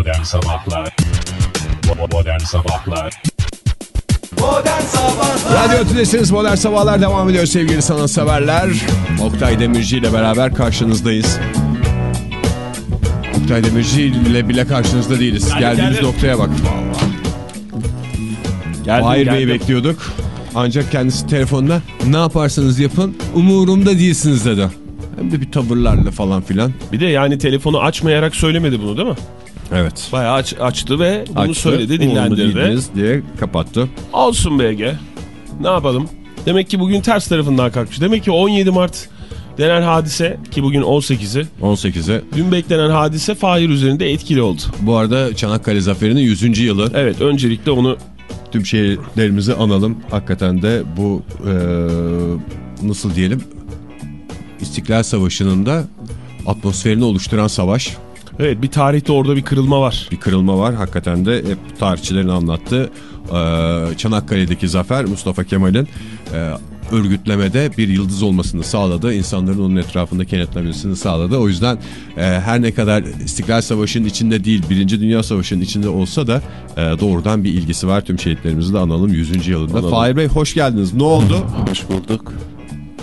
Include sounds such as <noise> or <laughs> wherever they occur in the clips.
Modern Sabahlar Modern Sabahlar Radyo Tülesi'niz Modern Sabahlar devam ediyor sevgili sanatseverler. Oktay Demirci ile beraber karşınızdayız. Oktay Demirci ile bile karşınızda değiliz. Geldiğimiz geldim. noktaya bak. Geldim, Bey'i geldim. bekliyorduk. Ancak kendisi telefonda ne yaparsanız yapın umurumda değilsiniz dedi. Hem de bir tavırlarla falan filan. Bir de yani telefonu açmayarak söylemedi bunu değil mi? Evet. Bayağı aç, açtı ve bunu Açtı, söyledi dinlendirdi. diye kapattı. Olsun BG. Ne yapalım? Demek ki bugün ters tarafından kalkmış. Demek ki 17 Mart denen hadise ki bugün 18'i. 18'e. Dün beklenen hadise Fahir üzerinde etkili oldu. Bu arada Çanakkale Zaferi'nin 100. yılı. Evet öncelikle onu Tüm şehirlerimizi analım. Hakikaten de bu eee, nasıl diyelim İstiklal Savaşı'nın da atmosferini oluşturan savaş. Evet bir tarihte orada bir kırılma var. Bir kırılma var. Hakikaten de hep tarihçilerin anlattığı eee, Çanakkale'deki zafer Mustafa Kemal'in eee, örgütlemede bir yıldız olmasını sağladı. İnsanların onun etrafında kenetlenmesini sağladı. O yüzden eee, her ne kadar İstiklal Savaşı'nın içinde değil Birinci Dünya Savaşı'nın içinde olsa da eee, doğrudan bir ilgisi var. Tüm şehitlerimizi de analım 100. yılında. Analım. Fahir Bey hoş geldiniz. Ne oldu? Hoş bulduk.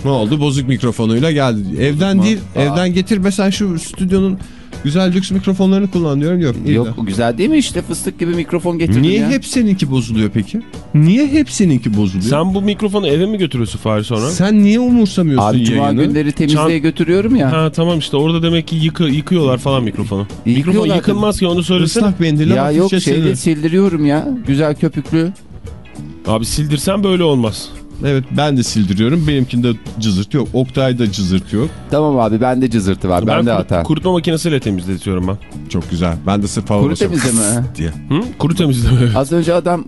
Ne oldu? Bozuk mikrofonuyla geldi. Evden değil, evden getir be sen şu stüdyonun güzel lüks mikrofonlarını kullan diyorum. Yok. iyi Yok de. güzel değil mi işte fıstık gibi mikrofon getirdim Niye ya. hep seninki bozuluyor peki? Niye hep seninki bozuluyor? Sen, Sen bu mikrofonu eve mi götürüyorsun Fahir sonra? niye umursamıyorsun Abi cuma yayını? günleri temizliğe Çan- götürüyorum ya. Ha tamam işte orada demek ki yıkı, yıkıyorlar falan mikrofonu. Mikrofon Yıkıyorlar yıkılmaz ki onu söylesene. Islak mendille Ya yok şeyde silir. sildiriyorum ya. Güzel köpüklü. Abi sildirsen böyle olmaz. Evet ben de sildiriyorum. Benimkinde cızırt yok. Oktay'da cızırt yok. Tamam abi bende cızırtı var. ben bende kuru- hata. kurutma makinesiyle temizletiyorum ben. Çok güzel. Ben de sırf hava Kuru temizleme. <laughs> diye. Hı? Kuru temizleme. <laughs> Az önce adam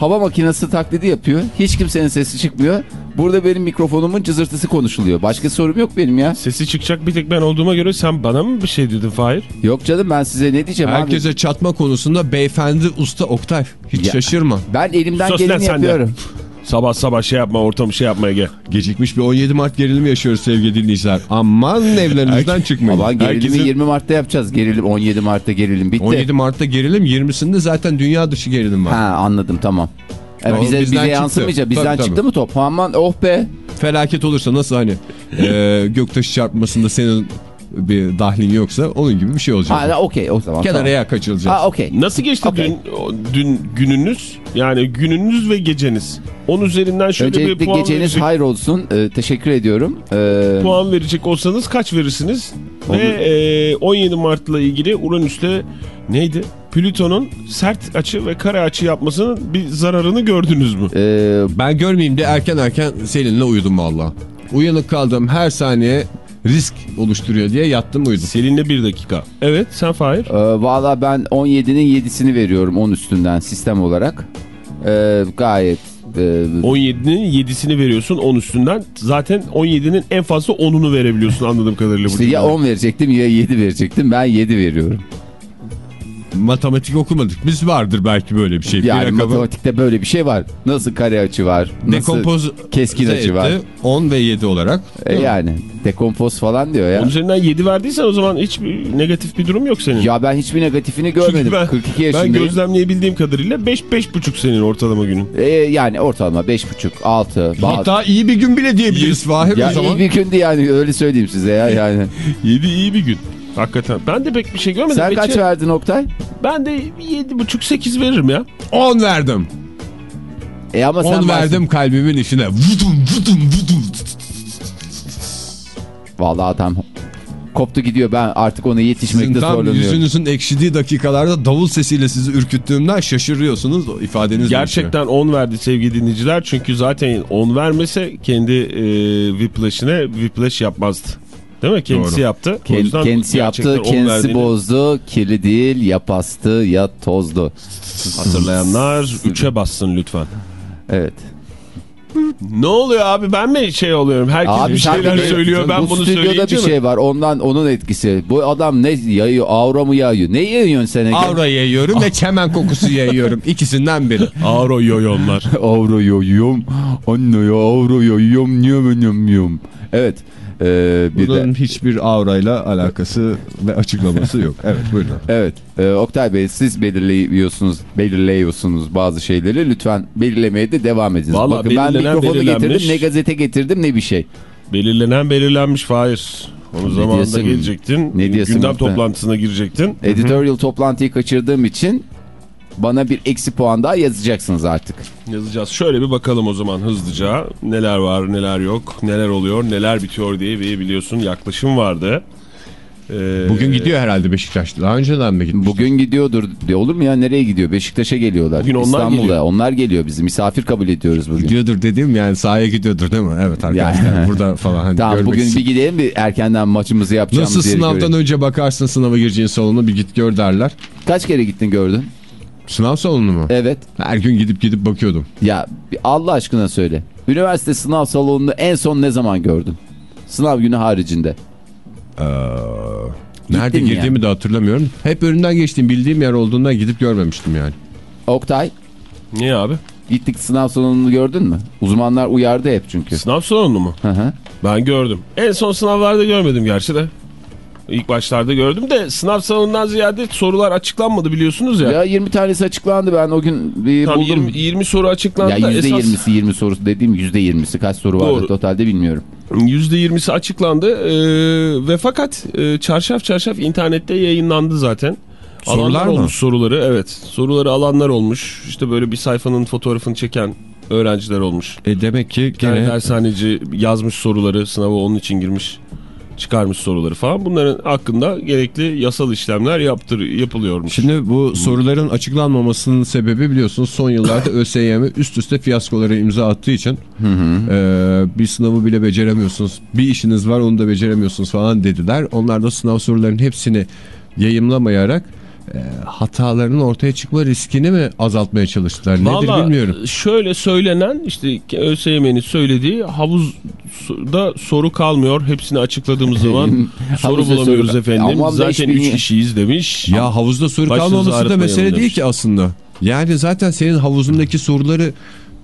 hava makinesi taklidi yapıyor. Hiç kimsenin sesi çıkmıyor. Burada benim mikrofonumun cızırtısı konuşuluyor. Başka sorum yok benim ya. Sesi çıkacak bir tek ben olduğuma göre sen bana mı bir şey dedin Fahir? Yok canım ben size ne diyeceğim abi. Herkese çatma konusunda beyefendi usta Oktay. Hiç Ya. şaşırma. Ben elimden lan geleni sen de. <laughs> Sabah sabah şey yapma ortamı şey yapmaya gel. Gecikmiş bir 17 Mart gerilimi yaşıyoruz sevgili dinleyiciler. Aman <laughs> evlerinizden çıkmayın. Ama gerilimi Herkesin- 20 Mart'ta yapacağız. Gerilim 17 Mart'ta gerilim bitti. 17 Mart'ta gerilim 20'sinde zaten dünya dışı gerilim var. Ha anladım tamam. Evet, Ama bize bize yansımayacak. Bizden Tabii, tabii. çıktı mı top? Aman oh be. Felaket olursa nasıl hani e, göktaşı çarpmasında senin bir dahlin yoksa onun gibi bir şey olacak. Ha okey o zaman. Kenaraya kaçılacak. Ha okey. Nasıl geçti Okey. dün, dün gününüz? Yani gününüz ve geceniz. 10 üzerinden şöyle bir Öncelikle puan geceniz verecek, hayır olsun. Ee, teşekkür ediyorum. Ee, puan verecek olsanız kaç verirsiniz? Onu- Ve e, 17 Mart'la ilgili Uranüs'te neydi? Plüton'un sert açı ve kare açı yapmasının bir zararını gördünüz mü? ee, Ben görmeyeyim de erken erken seninle uyudum valla. Uyanık kaldım her saniye risk oluşturuyor diye yattım uyudum. Seninle bir dakika. Evet sen Fahir. e, Valla ben 17'nin 7'sini veriyorum 10 üstünden sistem olarak. Ee, gayet e, 17'nin 7'sini veriyorsun 10 üstünden. Zaten 17'nin en fazla 10'unu verebiliyorsun anladığım kadarıyla. işte ya cümlede. 10 verecektim ya 7 verecektim. Ben 7 veriyorum. Matematik okumadık. Biz vardır belki böyle bir şey. Yani Bir rakamı matematikte böyle bir şey var. Nasıl kare açı var? Nasıl dekompoz keskin açı etti. var? 10 ve 7 olarak. E yani dekompoz falan diyor ya. 10 üzerinden 7 verdiysen o zaman hiçbir negatif bir durum yok senin. Ya ben hiçbir negatifini Çünkü görmedim. ben, 42 ben yaşındayım. gözlemleyebildiğim kadarıyla 5 5,5 senin ortalama günün. E, yani ortalama 5,5 6 Hatta iyi bir gün bile diyebiliriz Fahir ya o zaman. iyi bir gündü yani öyle söyleyeyim size ya yani. <laughs> 7 iyi bir gün. Hakikaten. Ben de pek bir şey görmedim. Sen kaç Geçen- verdin Oktay? Ben de 7,5 8 veririm ya. 10 verdim. E ama 10 sen verdim kalbimin içine. Vudum vudum vudum. Vallahi adam koptu gidiyor ben artık ona Sizin yetişmekte tam zorlanıyorum. yüzünüzün ekşidiği dakikalarda davul sesiyle sizi ürküttüğümden şaşırıyorsunuz. O ifadeniz Gerçekten 10 verdi sevgili dinleyiciler. Çünkü zaten 10 vermese kendi e, Whiplash'ine Whiplash yapmazdı. Değil mi? Kendisi Doğru. yaptı. O Ken- yüzden kendisi yaptı, 10 kendisi verdiğini bozdu, kirli değil, ya pastı ya tozdu. Hatırlayanlar 3'e bassın lütfen. Evet. Ne oluyor abi ben mi şey oluyorum? Herkes Abi bir şeyler de- söylüyor ben bu bunu stüdyoda söyleyince bir mi? şey var ondan onun etkisi. Bu adam ne yayıyor aura mı yayıyor? Ne yayıyorsun sen Ege? Avra yayıyorum ve çemen kokusu yayıyorum. İkisinden biri. <laughs> Auro yoyonlar. Avro yoyuyorum. Anne ya avro yoyuyorum. Niye benim yiyorum? Evet. Ee, bir Bunun de, hiçbir aurayla alakası ve açıklaması yok. <laughs> Evet buyurun. evet. Ee, Oktay Bey siz belirliyorsunuz, belirliyorsunuz bazı şeyleri. Lütfen belirlemeye de devam ediniz. Vallahi Bakın ben mikrofonu getirdim, ne gazete getirdim ne bir şey. Belirlenen belirlenmiş Fahir. Onu zamanında gelecektin. Ne diyorsun Gündem toplantısına girecektin. Editorial toplantıyı kaçırdığım için bana bir eksi puan daha yazacaksınız artık. Yazacağız. Şöyle bir bakalım o zaman hızlıca. Neler var neler yok. Neler oluyor neler bitiyor diye bir biliyorsun yaklaşım vardı. Ee, Bugün gidiyor herhalde Beşiktaş. Daha önceden mi gitmiş? Bugün gidiyordur. Olur mu ya nereye gidiyor? Beşiktaş'a geliyorlar. Bugün onlar İstanbul'da. geliyor. Onlar geliyor bizi. Misafir kabul ediyoruz bugün. Gidiyordur dediğim yani sahaya gidiyordur değil mi? Evet arkadaşlar Yani. burada falan. Hani Tamam bugün için. bir gidelim bir erkenden maçımızı yapacağımız Nasıl sınavdan görelim. önce bakarsın sınava gireceğin salonu bir git gör derler. Kaç kere gittin gördün? Sınav salonu mu? Evet. Her gün gidip gidip bakıyordum. Ya Allah aşkına söyle. Üniversite sınav salonunu en son ne zaman gördün? Sınav günü haricinde. Ee, nerede Gittin mi girdiğimi de hatırlamıyorum. Hep önünden geçtiğim bildiğim yer olduğundan gidip görmemiştim yani. Oktay Niye abi? gittik sınav salonunu gördün mü? Uzmanlar uyardı hep çünkü. Sınav salonu mu? Hı hı. Ben gördüm. En son sınavlarda görmedim gerçi de. İlk başlarda gördüm de sınav salonundan ziyade sorular açıklanmadı biliyorsunuz ya. Ya 20 tanesi açıklandı ben o gün bir Tam buldum. 20, 20 soru açıklandı Ya da esas %20'si 20 sorusu dediğim %20'si kaç soru vardı Doğru. totalde bilmiyorum. %20'si açıklandı ee, ve fakat e, çarşaf çarşaf internette yayınlandı zaten. Sorular alanlar mı? olmuş soruları evet. Soruları alanlar olmuş. İşte böyle bir sayfanın fotoğrafını çeken öğrenciler olmuş. E demek ki Yani gene dershaneci yazmış soruları sınava onun için girmiş çıkarmış soruları falan. Bunların hakkında gerekli yasal işlemler yaptır, yapılıyormuş. Şimdi bu soruların açıklanmamasının sebebi biliyorsunuz son yıllarda <laughs> ÖSYM üst üste fiyaskolara imza attığı için e, bir sınavı bile beceremiyorsunuz. Bir işiniz var onu da beceremiyorsunuz falan dediler. Onlar da sınav sorularının hepsini yayımlamayarak e, hatalarının ortaya çıkma riskini mi azaltmaya çalıştılar? Nedir Vallahi bilmiyorum. şöyle söylenen işte ÖSYM'nin söylediği havuzda soru kalmıyor. Hepsini açıkladığımız <laughs> zaman soru bulamıyoruz soru- efendim. Ama Zaten hiçbir- 3 kişiyiz demiş. Ya havuzda soru Başınızı kalmaması da mesele değil demiş. ki aslında. Yani zaten senin havuzundaki soruları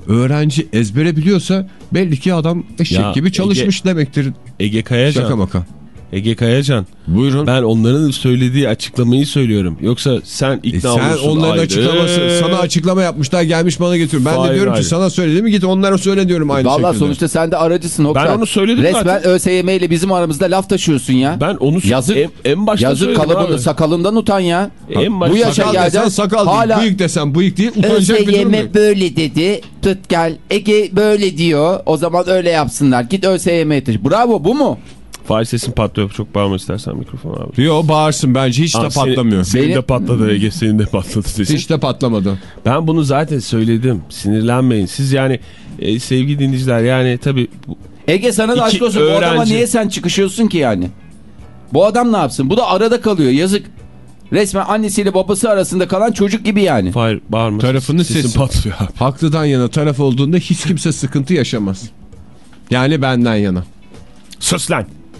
öğrenci ezbere biliyorsa belli ki adam eşek Ya, gibi çalışmış demektir. Ege Kayacan. Şaka maka. Ege Kayacan. Buyurun. Ben onların söylediği açıklamayı söylüyorum. Yoksa sen E ikna sen olursun onların ayrı. açıklaması sana açıklama yapmışlar gelmiş bana getiriyor. Ben Hayır, de diyorum hayır. ki sana söyledim git onlara söyle diyorum aynı Vallahi şekilde. sonuçta sen de aracısın Oktay. Ben onu söyledim Resmen zaten. ÖSYM ile bizim aramızda laf taşıyorsun ya. Ben onu Yazık. en, en başta Yazık söyledim kalıbında abi. sakalından utan ya. En başta Bu yaşa sakal geldin, desen sakal hala- değil. Bıyık desen bıyık değil. Utanacak bir durum yok. ÖSYM böyle dedi. Tut gel. Ege böyle diyor. O zaman öyle yapsınlar. Git ÖSYM'ye taşı. Bravo bu mu? Fahir sesin patlıyor. Çok bağırma istersen mikrofon abi. Yo bağırsın bence hiç de Aa, seni- patlamıyor. Senin, Benim- de patladı Ege. Senin de patladı sesin. Hiç de patlamadı. Ben bunu zaten söyledim. Sinirlenmeyin. Siz yani e, sevgili dinleyiciler yani tabii bu- Ege sana da aşk olsun. Bu adama öğrenci- niye sen çıkışıyorsun ki yani? Bu adam ne yapsın? Bu da arada kalıyor. Yazık. Resmen annesiyle babası arasında kalan çocuk gibi yani. Fahir bağırma. Tarafının Sesin sesi. patlıyor. Haklıdan yana taraf olduğunda hiç kimse sıkıntı yaşamaz. Yani benden yana. Sus lan.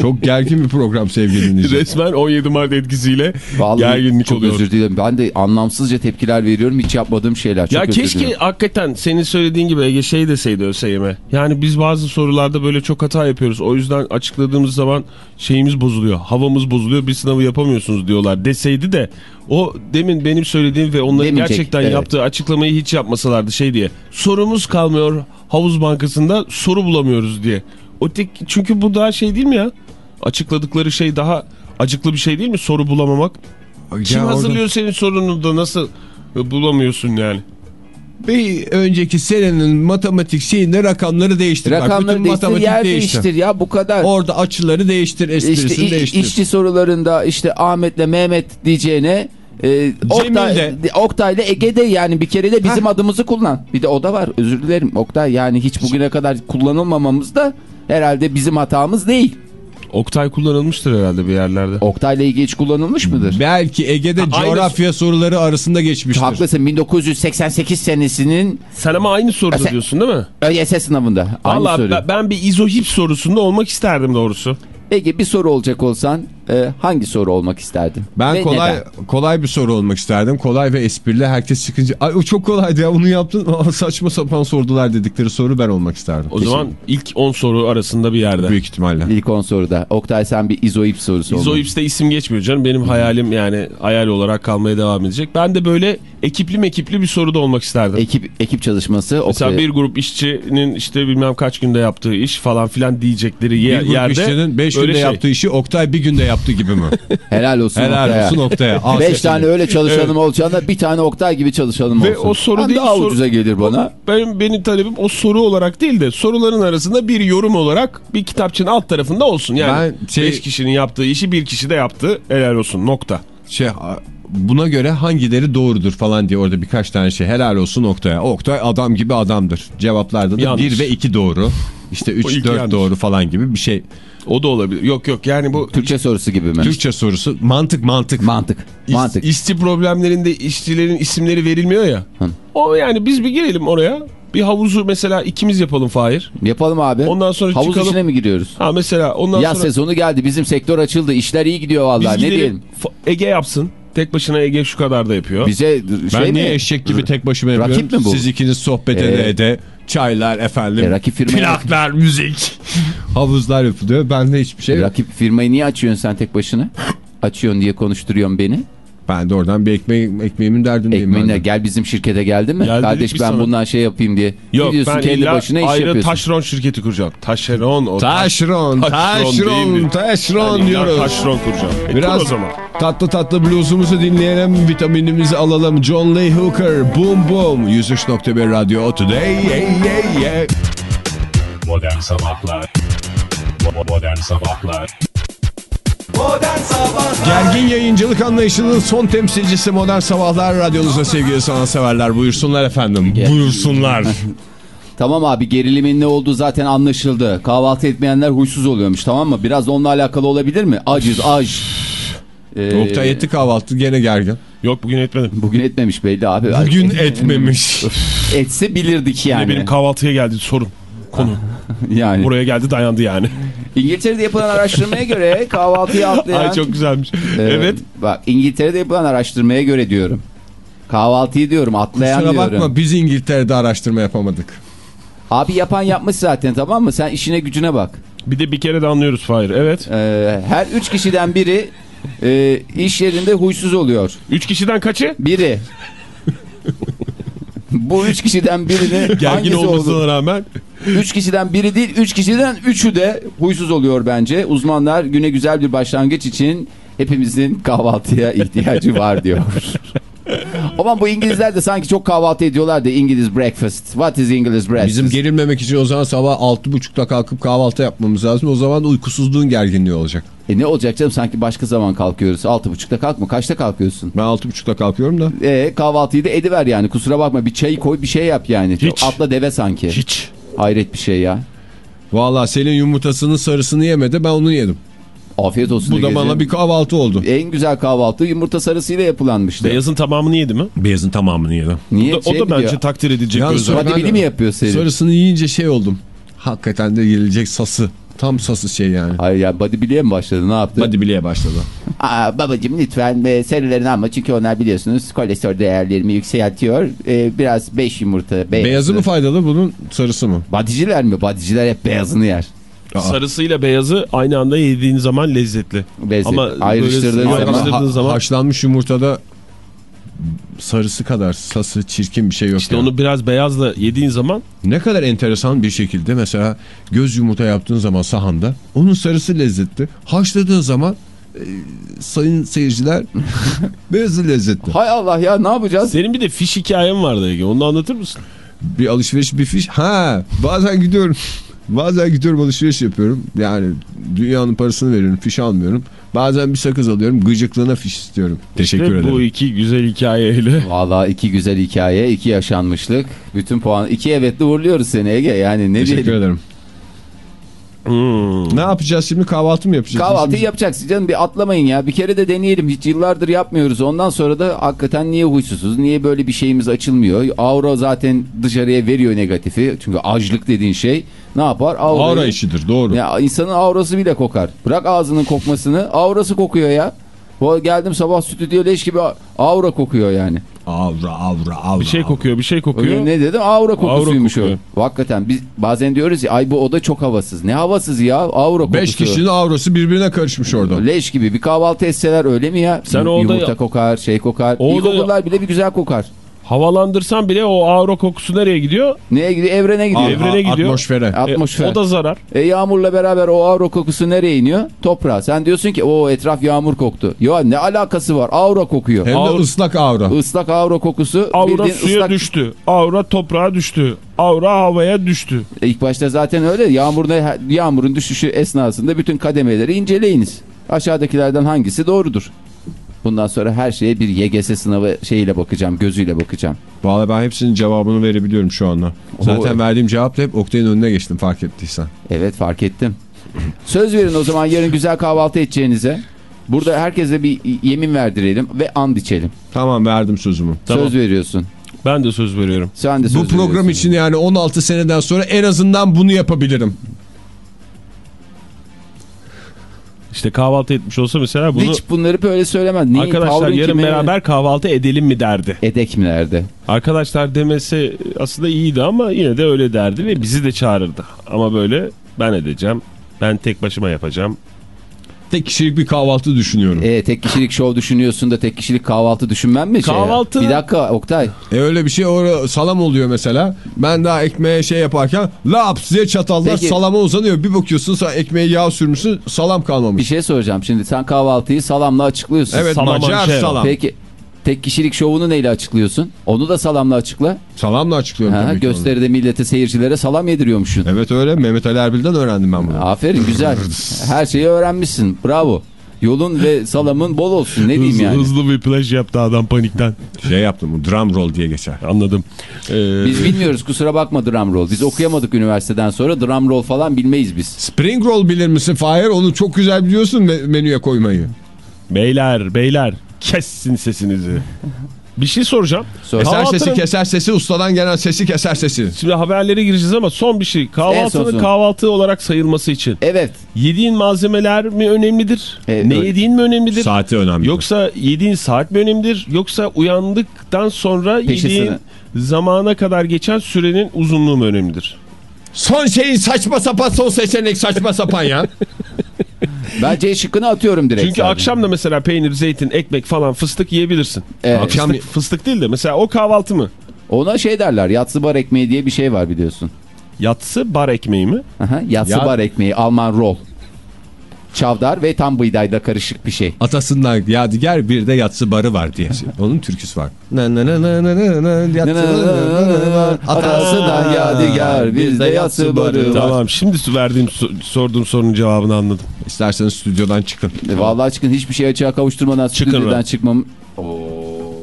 Çok gergin bir program sevgili dinleyiciler. <laughs> Resmen 17 Mart etkisiyle Vallahi gerginlik çok oluyor. özür dilerim. Ben de anlamsızca tepkiler veriyorum. Hiç yapmadığım şeyler. Çok Ya keşke dilerim. hakikaten senin söylediğin gibi Ege şey deseydi ÖSYM. Yani biz bazı sorularda böyle çok hata yapıyoruz. O yüzden açıkladığımız zaman şeyimiz bozuluyor. Havamız bozuluyor. Bir sınavı yapamıyorsunuz diyorlar deseydi de o demin benim söylediğim ve onların Demeyecek, gerçekten evet. yaptığı açıklamayı hiç yapmasalardı şey diye. Sorumuz kalmıyor havuz bankasında soru bulamıyoruz diye. O tek, çünkü bu daha şey değil mi ya? Açıkladıkları şey daha acıklı bir şey değil mi? Soru bulamamak. Kim Ya orada- hazırlıyor senin sorunu da nasıl bulamıyorsun yani? Bir önceki senenin matematik şeyinde rakamları değiştir. Bak, Rakamları bütün değiştir, matematik yer değişti. değiştir ya bu kadar. Orada açıları değiştir, esprisini işte değiştir. işçi sorularında işte Ahmet'le Mehmet diyeceğine e, Oktay, de. Oktay'la Ege'de yani bir kere de bizim adımızı kullan. Bir de o da var özür dilerim Oktay yani hiç bugüne kadar kullanılmamamız da herhalde bizim hatamız değil. Oktay kullanılmıştır herhalde bir yerlerde. Oktay'la ilgili hiç kullanılmış mıdır? Belki Ege'de Ha, aynı- coğrafya soruları arasında geçmiştir. Haklısın 1988 senesinin Sen ama aynı soruda Sen- diyorsun değil mi? ÖYS sınavında. Aynı Valla ben bir izohip sorusunda olmak isterdim doğrusu. Ege bir soru olacak olsan e, hangi soru olmak isterdin? Ben Ve kolay neden? kolay bir soru olmak isterdim. Kolay ve esprili herkes çıkınca ay o çok kolaydı ya bunu yaptın. Aa, saçma sapan sordular dedikleri soru ben olmak isterdim. O zaman ilk 10 soru arasında bir yerde. Büyük ihtimalle. İlk 10 soruda. Oktay sen bir izoip sorusu. İzoips'te isim geçmiyor canım. Benim hayalim yani hayal olarak kalmaya devam edecek. Ben de böyle ekipli mekipli bir soruda olmak isterdim. Ekip, ekip çalışması. Mesela Oktay- bir grup işçinin işte bilmem kaç günde yaptığı iş falan filan diyecekleri Bir ye- grup yerde. işçinin 5 böyle günde şey. yaptığı işi Oktay bir günde yaptı gibi mi? <laughs> Helal olsun Helal Oktay'a. olsun Oktay'a. 5 Aferin. tane öyle çalışanım olacağında bir tane Oktay gibi çalışanım Ve olsun. o soru Hem değil, daha soru- ucuza gelir bana. Benim, benim talebim o soru olarak değil de soruların arasında bir yorum olarak bir kitapçının alt tarafında olsun. Yani Ben şey- 5 kişinin yaptığı işi bir kişi de yaptı. Helal olsun nokta. şey buna göre hangileri doğrudur falan diye orada birkaç tane şey helal olsun Oktay'a. Oktay adam gibi adamdır. Cevaplarda da Yanlış. 1 ve 2 doğru. İşte <laughs> O 3 ilk 4 yanlış. doğru falan gibi bir şey. O da olabilir. Yok yok yani bu Türkçe sorusu gibi mi? Türkçe sorusu mantık mantık. Mantık. İş- Mantık. işçi problemlerinde işçilerin isimleri verilmiyor ya. Hı. O yani biz bir girelim oraya. Bir havuzu mesela ikimiz yapalım Fahir. Yapalım abi. Ondan sonra Havuz çıkalım. işine mi giriyoruz? Ha mesela ondan Yaz sonra sezonu geldi. Bizim sektör açıldı. İşler iyi gidiyor vallahi. Ne diyelim? Ege yapsın. Tek başına Ege şu kadar da yapıyor. Bize şey ben mi? niye eşek gibi tek başıma Rakip yapıyorum? mi bu? Siz ikiniz sohbet Ee, ede ede çaylar efendim. E, rakip Plaklar, müzik. Havuzlar yapılıyor. Bende hiçbir şey yok. Rakip firmayı niye açıyorsun sen tek başına? Açıyorsun diye konuşturuyorsun beni. Ben de oradan bir ekmeği, ekmeğimin derdindeyim. ben Ekmeğine de. gel bizim şirkete geldin mi? Geldik Kardeş ben sana. bundan şey yapayım diye. Yok Gidiyorsun ben kendi başına iş ayrı yapıyorsun. taşeron şirketi kuracağım. Taşeron. O Taşron, Taşron taşron, taşron Ben diyoruz. Taşeron kuracağım. E, Biraz kur o zaman. tatlı tatlı bluesumuzu dinleyelim, vitaminimizi alalım. John Lee Hooker, Boom Boom, 103.1 Radyo Today. Yeah, yeah, yeah. Modern Sabahlar Modern Sabahlar Gergin yayıncılık anlayışının son temsilcisi Modern Sabahlar Radyonuzda sevgili sanatseverler. Buyursunlar efendim, buyursunlar. <laughs> Tamam abi gerilimin ne olduğu zaten anlaşıldı. Kahvaltı etmeyenler huysuz oluyormuş tamam mı? Biraz onunla alakalı olabilir mi? Acız aj. Ee, Oktay etti kahvaltı gene gergin. Yok bugün etmedim. Bugün etmemiş belli abi. Bugün Et- etmemiş. Etse bilirdik Yine yani. benim kahvaltıya geldi sorun. Konu. <laughs> yani. Buraya geldi dayandı yani. İngiltere'de yapılan araştırmaya göre kahvaltıyı atlayan... <laughs> Ay çok güzelmiş. Ee, evet. Bak İngiltere'de yapılan araştırmaya göre diyorum. Kahvaltıyı diyorum atlayan Kusura diyorum. bakma biz İngiltere'de araştırma yapamadık. Abi yapan yapmış zaten tamam mı? Sen işine gücüne bak. Bir de bir kere de anlıyoruz Fahir. Evet. Ee, her üç kişiden biri e, iş yerinde huysuz oluyor. Üç kişiden kaçı? Biri. Bu üç kişiden birini Gergin olmasına oldu? rağmen. Üç kişiden biri değil, üç kişiden üçü de huysuz oluyor bence. Uzmanlar güne güzel bir başlangıç için hepimizin kahvaltıya <laughs> ihtiyacı var diyor. Ama bu İngilizler de sanki çok kahvaltı ediyorlar da İngiliz breakfast. What is English breakfast? Bizim gerilmemek için o zaman sabah 6.30'da kalkıp kahvaltı yapmamız lazım. O zaman uykusuzluğun gerginliği olacak. E ne olacak canım sanki başka zaman kalkıyoruz. Altı buçukta kalkma. Kaçta kalkıyorsun? Ben 6.30'da kalkıyorum da. E kahvaltıyı da ediver yani. Kusura bakma bir çayı koy bir şey yap yani. Hiç. Atla deve sanki. Hiç. Hayret bir şey ya. Valla senin yumurtasının sarısını yemedi ben onu yedim. Afiyet olsun. Bu da bana bir kahvaltı oldu. En güzel kahvaltı yumurta sarısıyla yapılanmıştı. Beyazın tamamını yedi mi? Beyazın tamamını yedim. Niye? O da, o Şey da mi bence diyor? takdir edilecek Yalnız bir özellik. sonra- Hadi Ben- bili mi yapıyor seni? Sarısını yiyince şey oldum. Hakikaten de yenilecek sası. Tam sası şey yani. Hayır ya body biliye mi başladı ne yaptı? Bileye başladı. <laughs> Aa, babacım lütfen e, sarılarını alma çünkü onlar biliyorsunuz kolesterol değerlerimi yükseltiyor. E, biraz 5 yumurta. Beyazı, Beyazı mı faydalı bunun sarısı mı? Badiciler mi? Badiciler hep beyazını yer. Aa. Sarısıyla beyazı aynı anda yediğin zaman lezzetli. Lezzetli. Ama Ayrıştırdığın zaman- ayrıştırdığın Ha- zaman haşlanmış yumurtada sarısı kadar sası çirkin bir şey yok. işte ya. onu biraz beyazla yediğin zaman Ne kadar enteresan bir şekilde mesela göz yumurta yaptığın zaman sahanda onun sarısı lezzetli. Haşladığın zaman e, sayın seyirciler <laughs> beyazı lezzetli. Hay Allah ya ne yapacağız? senin bir de fiş hikayen vardı Ege. Onu anlatır mısın? Bir alışveriş bir fiş. Ha bazen gidiyorum. Bazen gidiyorum alışveriş yapıyorum. Yani dünyanın parasını veriyorum fiş almıyorum. Bazen bir sakız alıyorum gıcıklığına fiş istiyorum. Teşekkür İşte ederim. Bu iki güzel hikayeyle. <laughs> Valla iki güzel hikaye, iki yaşanmışlık. Bütün puan, iki evetle uğurluyoruz seni Ege. Yani ne Teşekkür diyelim. ederim. Hmm. Ne yapacağız şimdi kahvaltı mı yapacağız? Kahvaltıyı İşimiz- yapacaksın canım bir atlamayın ya. Bir kere de deneyelim. Hiç yıllardır yapmıyoruz. Ondan sonra da hakikaten niye huysuzuz? Niye böyle bir şeyimiz açılmıyor? Aura zaten dışarıya veriyor negatifi. Çünkü açlık dediğin şey ne yapar? Aurayı- Aura işidir doğru. Ya insanın aurası bile kokar. Bırak ağzının kokmasını. Aurası kokuyor ya. Bu geldim sabah stüdyo leş gibi aura kokuyor yani. Avra avra avra. Bir şey kokuyor bir şey kokuyor. Öyle ne dedim? Aura kokusuymuş kokuyor. o. Hakikaten biz bazen diyoruz ya ay bu oda çok havasız. Ne havasız ya? Aura kokusu. Beş kişinin aurası birbirine karışmış orada. Leş gibi bir kahvaltı etseler öyle mi ya? Sen Yumurta kokar, şey kokar. O İyi kokurlar bile bir güzel kokar. Havalandırsan bile o aura kokusu nereye gidiyor? Neye gidiyor? Evrene gidiyor. Evrene Aa, gidiyor. Atmosfere. E, Atmosfer. o da zarar. E, yağmurla beraber o aura kokusu nereye iniyor? Toprağa. Sen diyorsun ki o etraf yağmur koktu. Ya ne alakası var? Aura kokuyor. Hem de Aura- ıslak aura. Islak aura kokusu. Aura suya ıslak... düştü. Aura toprağa düştü. Aura havaya düştü. E, İlk başta zaten öyle. Yağmurda, yağmurun düşüşü esnasında bütün kademeleri inceleyiniz. Aşağıdakilerden hangisi doğrudur? Bundan sonra her şeye bir YGS sınavı şeyiyle bakacağım, gözüyle bakacağım. Vallahi ben hepsinin cevabını verebiliyorum şu anda. Zaten Oo. verdiğim cevapla hep Oktay'ın önüne geçtim fark ettiysen. Evet fark ettim. Söz verin o zaman yarın güzel kahvaltı edeceğinize. Burada herkese bir yemin verdirelim ve and içelim. Tamam verdim sözümü. Tamam. Söz veriyorsun. Ben de söz veriyorum. Sen de söz Bu program için yani 16 seneden sonra en azından bunu yapabilirim. İşte kahvaltı etmiş olsa mesela bunu Hiç bunları böyle söylemez. Neyi, arkadaşlar yarın kime- beraber kahvaltı edelim mi derdi. Edek mi nerede? Arkadaşlar demesi aslında iyiydi ama yine de öyle derdi ve bizi de çağırırdı. Ama böyle ben edeceğim. Ben tek başıma yapacağım. Tek kişilik bir kahvaltı düşünüyorum. E, tek kişilik şov düşünüyorsun da tek kişilik kahvaltı düşünmem mi? şey ya? Kahvaltı- Bir dakika Oktay. E öyle bir şey o salam oluyor mesela. Ben daha ekmeğe şey yaparken laps diye çatallar Peki. salama uzanıyor. Bir bakıyorsun sen ekmeğe yağ sürmüşsün salam Bir kalmamış. şey soracağım. Şimdi sen kahvaltıyı salamla açıklıyorsun. evet Salam Macar manşe. salam. Peki tek kişilik şovunu neyle açıklıyorsun? Onu da salamla açıkla. Salamla açıklıyorum Ha, tabii ki onu. gösteride millete seyircilere salam yediriyormuşsun. Evet öyle Mehmet Ali Erbil'den öğrendim ben bunu. Aferin güzel. <laughs> Her şeyi öğrenmişsin. Bravo. Yolun ve salamın bol olsun. Ne diyeyim Hızlı, yani. hızlı bir plaj yaptı adam panikten. Şey yaptım bu drum roll diye geçer. Anladım. Ee, Biz bilmiyoruz kusura bakma drum roll. Biz okuyamadık üniversiteden sonra drum roll falan bilmeyiz biz. Spring roll bilir misin Fahir? Onu çok güzel biliyorsun me- menüye koymayı. beyler beyler kessin sesinizi. Bir şey soracağım. Sonra Keser Kahvaltının- sesi keser sesi ustadan gelen sesi keser sesi. Şimdi haberlere gireceğiz ama son bir şey. Kahvaltının kahvaltı olarak sayılması için. Evet. Yediğin malzemeler mi önemlidir? Evet, ne öyle. yediğin mi önemlidir? Saati önemli. Yoksa yediğin saat mi önemlidir? Yoksa uyandıktan sonra Peşi yediğin zamana kadar geçen sürenin uzunluğu mu önemlidir? Son şeyin saçma sapan son seçenek saçma sapan ya. <laughs> Ben C şıkkını atıyorum direkt. Çünkü zaten. akşam da mesela peynir, zeytin, ekmek falan fıstık yiyebilirsin. Evet. Akşam Fıstık, fıstık değil de mesela o kahvaltı mı? Ona şey derler yatsı bar ekmeği diye bir şey var biliyorsun. Yatsı bar ekmeği mi? Aha, yatsı Ya- bar ekmeği Alman roll. Çavdar ve tam buğdayla karışık bir şey. Atasından yadigar bir de yatsı barı var diye. Onun türküsü var. Atasından yadigar bizde yatsı barı var. Tamam şimdi verdiğim so- sorduğum sorunun cevabını anladım. İsterseniz stüdyodan çıkın. E, Vallahi çıkın hiçbir şey açığa kavuşturmadan Çıkın stüdyodan lan. çıkmam. Oo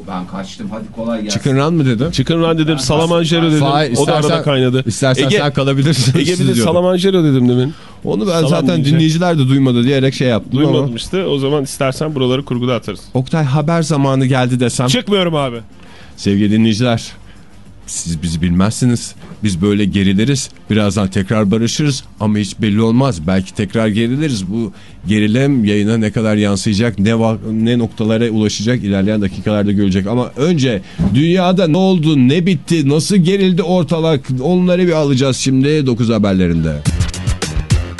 ben kaçtım hadi kolay gelsin. Çıkın ran mı dedim? Chicken run dedim, salamanjero dedim. Fahir, o da arada istersen- kaynadı. İstersen Ege, sen kalabilirsin Ege bir de salamanjero dedim demin. Onu ben Salam zaten deyince. dinleyiciler de duymadı diyerek şey yaptım ama. Duymadım işte. O zaman istersen buraları kurguda atarız. Oktay haber zamanı geldi desem. Çıkmıyorum abi. Sevgili dinleyiciler siz bizi bilmezsiniz. Biz böyle gerileriz. Birazdan tekrar barışırız ama hiç belli olmaz. Belki tekrar geriliriz. Bu gerilim yayına ne kadar yansıyacak, ne ne noktalara ulaşacak ilerleyen dakikalarda görecek. Ama önce dünyada ne oldu, ne bitti, nasıl gerildi ortalık onları bir alacağız şimdi 9 haberlerinde.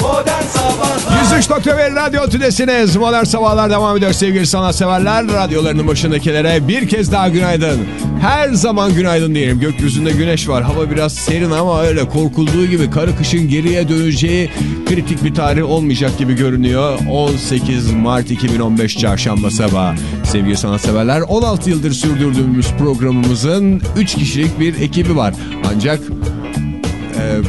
Modern Sabahlar 103.1 Radyo Tülesi'niz. Modern Sabahlar devam ediyor sevgili sanatseverler. Radyolarının başındakilere bir kez daha günaydın. Her zaman günaydın diyelim. Gökyüzünde güneş var. Hava biraz serin ama öyle korkulduğu gibi karı kışın geriye döneceği kritik bir tarih olmayacak gibi görünüyor. 18 Mart 2015 Çarşamba sabahı. Sevgili sanatseverler 16 yıldır sürdürdüğümüz programımızın 3 kişilik bir ekibi var. Ancak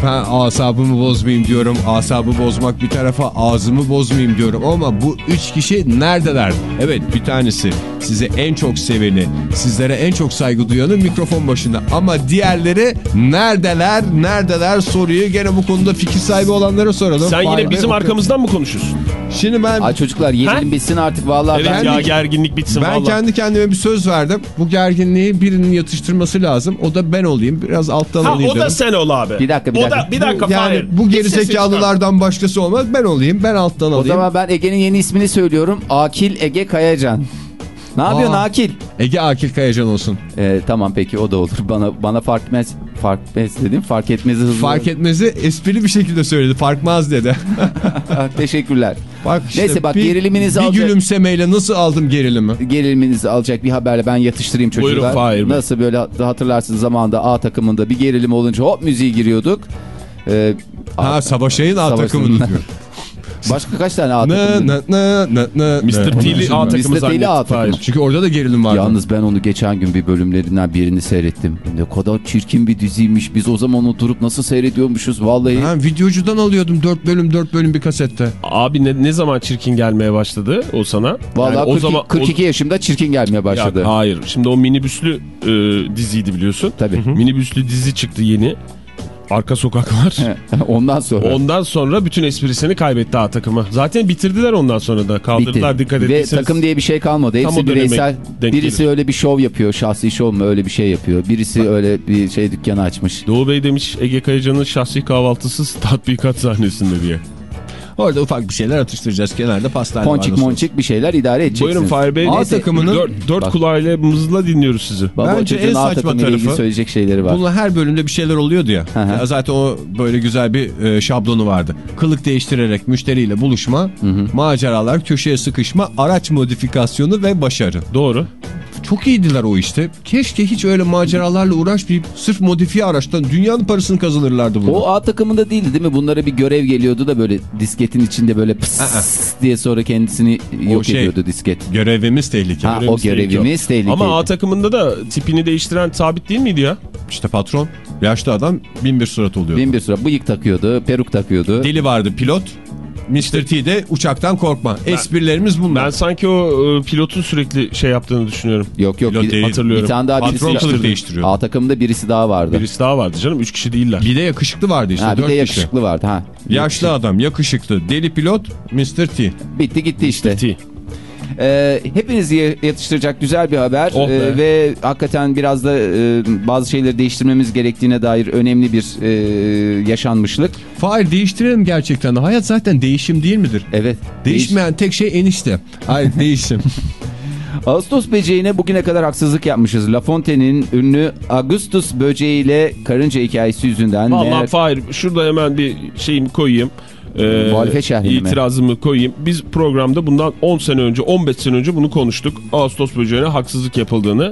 ben asabımı bozmayayım diyorum. Asabı bozmak bir tarafa ağzımı bozmayayım diyorum. Ama bu üç kişi neredeler? Evet bir tanesi size en çok seveni, sizlere en çok saygı duyanı mikrofon başında. Ama diğerleri neredeler, neredeler soruyu gene bu konuda fikir sahibi olanlara soralım. Sen yine Bey, bizim oku- arkamızdan mı konuşuyorsun? Şimdi ben Ay çocuklar yeğenim Ha? bitsin artık vallahi Evet ben ya gerginlik bitsin ben vallahi. kendi kendime bir söz verdim. Bu gerginliği birinin yatıştırması lazım. O da ben olayım. Biraz alttan Ha alayım o da dedim. sen ol abi. Bir dakika, bir o dakika. Da, bir dakika Bu- yani bu geri zekalılardan başkası olmaz. Ben olayım. Ben alttan O alayım. zaman ben Ege'nin yeni ismini söylüyorum. Akil Ege Kayacan. Ne yapıyorsun Aa. Akil? Ege Akil Kayacan olsun. Ee, tamam peki o da olur. Bana bana fark etmez. Fark etmez dedim. Fark etmezi hızlı. Fark etmezi esprili bir şekilde söyledi. Farkmaz dedi. <laughs> Teşekkürler. Bak işte Neyse bak, bir, geriliminizi bir alacak- gülümsemeyle nasıl aldım gerilimi? Geriliminizi alacak bir haberle ben yatıştırayım çocuklar. Buyurun Fahir. Nasıl böyle hatırlarsınız zamanında A takımında bir gerilim olunca hop müziği giriyorduk. Ee, Ha Savaşay'ın A takımını <laughs> diyor. Başka kaç tane A takımı? nı nı nı nı. Mr. T'li. A takımı Mr. T'li A zannetti takımı. Fahir. Çünkü orada da gerilim vardı. Yalnız ben onu geçen gün bir bölümlerinden birini seyrettim. Ne kadar çirkin bir diziymiş. Biz o zaman oturup nasıl seyrediyormuşuz vallahi. Ha, videocudan alıyordum 4 bölüm 4 bölüm bir kasette. Abi ne, ne zaman çirkin gelmeye başladı o sana? Vallahi Yani 42, 42 yaşımda çirkin gelmeye o, başladı. Ya, hayır. Şimdi o minibüslü e, diziydi biliyorsun. Tabii. Minibüslü dizi çıktı yeni. Arka sokaklar. <laughs> Ondan sonra. Ondan sonra bütün esprisini kaybetti A takımı. Zaten bitirdiler ondan sonra da. Kaldırdılar Bitti. dikkat Ve ettiyseniz. takım diye bir şey kalmadı. Hepsi bireysel. Birisi gelir. öyle bir şov yapıyor. Şahsi şov mu öyle bir şey yapıyor. Birisi öyle bir şey dükkanı açmış. Doğu Bey demiş Ege Kayacan'ın şahsi kahvaltısız tatbikat sahnesinde diye. Orada ufak bir şeyler atıştıracağız kenarda pastane Ponçik vardı. monçik bir şeyler idare edeceksiniz. Buyurun Fahir Bey. A takımının- dört, dört Bak. kulağıyla mızla dinliyoruz sizi. Baba Bence en saçma tarafı- söyleyecek şeyleri var. Bununla her bölümde bir şeyler oluyordu ya. hı. Ya zaten o böyle güzel bir e, şablonu vardı. Kılık değiştirerek müşteriyle buluşma, maceralar, köşeye sıkışma, araç modifikasyonu ve başarı. Doğru. Çok iyiydiler o işte. Keşke hiç öyle maceralarla uğraşmayıp sırf modifiye araçtan dünyanın parasını kazanırlardı bunu. O A takımında değildi değil mi? Bunlara bir görev geliyordu da böyle disketin içinde böyle pıs diye sonra kendisini yok şey- ediyordu disket. Görevimiz tehlike. Ha, o Görevimiz tehlikeli. görevimiz tehlikeli. Ama A takımında da tipini değiştiren sabit değil miydi ya? İşte patron, yaşlı adam bin bir surat oluyor. Bin bir süre bıyık takıyordu, peruk takıyordu. Deli vardı pilot. Mr. T'de uçaktan korkma. Esprilerimiz bunlar. Ben sanki o e, pilotun sürekli şey yaptığını düşünüyorum. Yok yok Pilot bir, değil. Hatırlıyorum. bir tane daha birisi Patron kılık değiştiriyor. A takımında birisi daha vardı. Birisi daha vardı canım. Üç kişi değiller. Bir de yakışıklı vardı işte. ha, bir dört de kişi. yakışıklı vardı ha. Yaşlı adam, yakışıklı, deli pilot, Mr. T. Bitti gitti işte. T. Ee, hepinizi yatıştıracak güzel bir haber Oh. Ee, ve hakikaten biraz da e, bazı şeyleri değiştirmemiz gerektiğine dair önemli bir e, yaşanmışlık. Fahir değiştirelim gerçekten. de. Hayat zaten değişim değil midir? Evet. Değişmeyen tek şey enişte. Hayır <laughs> değişim. Ağustos böceğine bugüne kadar haksızlık yapmışız. La Fontaine'in ünlü Augustus böceğiyle karınca hikayesi yüzünden. Vallahi meğer- Fahir şurada hemen bir şeyimi koyayım. Ee, Muhalefet şerhini mi? itirazımı koyayım. Biz programda bundan 10 sene önce 15 sene önce bunu konuştuk. Ağustos böceğine haksızlık yapıldığını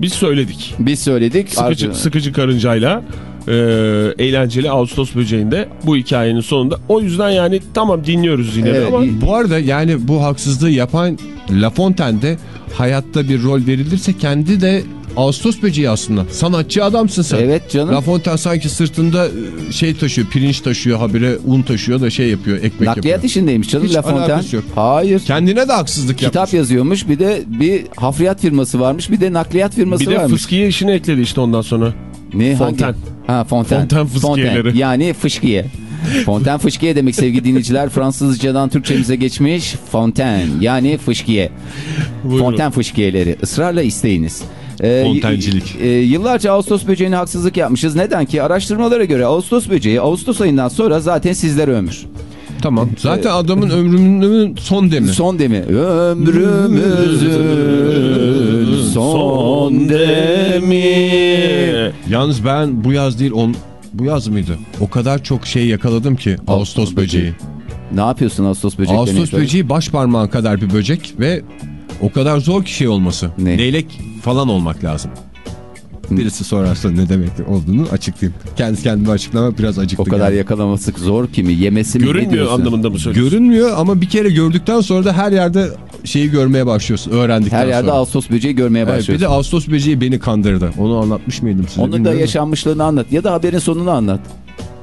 biz söyledik. Biz söyledik. Sıkıcı, sıkıcı karıncayla e, eğlenceli Ağustos böceğinde bu hikayenin sonunda. O yüzden yani tamam dinliyoruz yine Evet, ama. Bu arada yani bu haksızlığı yapan La Fontaine'de hayatta bir rol verilirse kendi de Ağustos böceği aslında. Sanatçı adamsın sen. Evet canım. La Fontaine sanki sırtında e, şey taşıyor, pirinç taşıyor, habire un taşıyor da şey yapıyor, ekmek Nakliyat yapıyor. işindeymiş canım Hiç La Fontaine. yok. Hayır. Kendine de haksızlık Kitap yapmış. yazıyormuş bir de bir hafriyat firması varmış bir de nakliyat firması bir de varmış. fıskiye işini ekledi işte ondan sonra. Ne? Fonten. Hangi? Ha fonten. Fonten fıskiyeleri. Fonten. Yani fışkiye. Fonten fışkiye demek sevgili dinleyiciler. Fransızcadan Türkçemize geçmiş. Fonten yani fışkiye. Buyurun. Fonten fışkiyeleri. Israrla isteyiniz. Ee, Fontencilik. e, yıllarca Ağustos böceğine haksızlık yapmışız. Neden ki? Araştırmalara göre Ağustos böceği Ağustos ayından sonra zaten sizlere ömür. Tamam. Zaten adamın ömrünün son demi. Son demi. Ömrümüzün son demi. Yalnız ben bu yaz değil on bu yaz mıydı? O kadar çok şey yakaladım ki Ağustos böceği. Ne yapıyorsun Ağustos böceklerine? Ağustos böceği baş parmağın kadar bir böcek ve o kadar zor ki şey olması. Ne? Leylek falan olmak lazım. Birisi sorarsa ne demek olduğunu açıklayayım. Kendi kendime açıklamak biraz acıktı. O kadar geldi. yakalaması zor ki mi? Yemesi mi? Görünmüyor anlamında mı söylüyorsun? Görünmüyor ama bir kere gördükten sonra da her yerde şeyi görmeye başlıyorsun öğrendikten Her yerde sonra. Ağustos böceği görmeye Evet, bir başlıyorsun. de Ağustos böceği beni kandırdı. Onu anlatmış mıydım size Onun da yaşanmışlığını anlat ya da haberin sonunu anlat.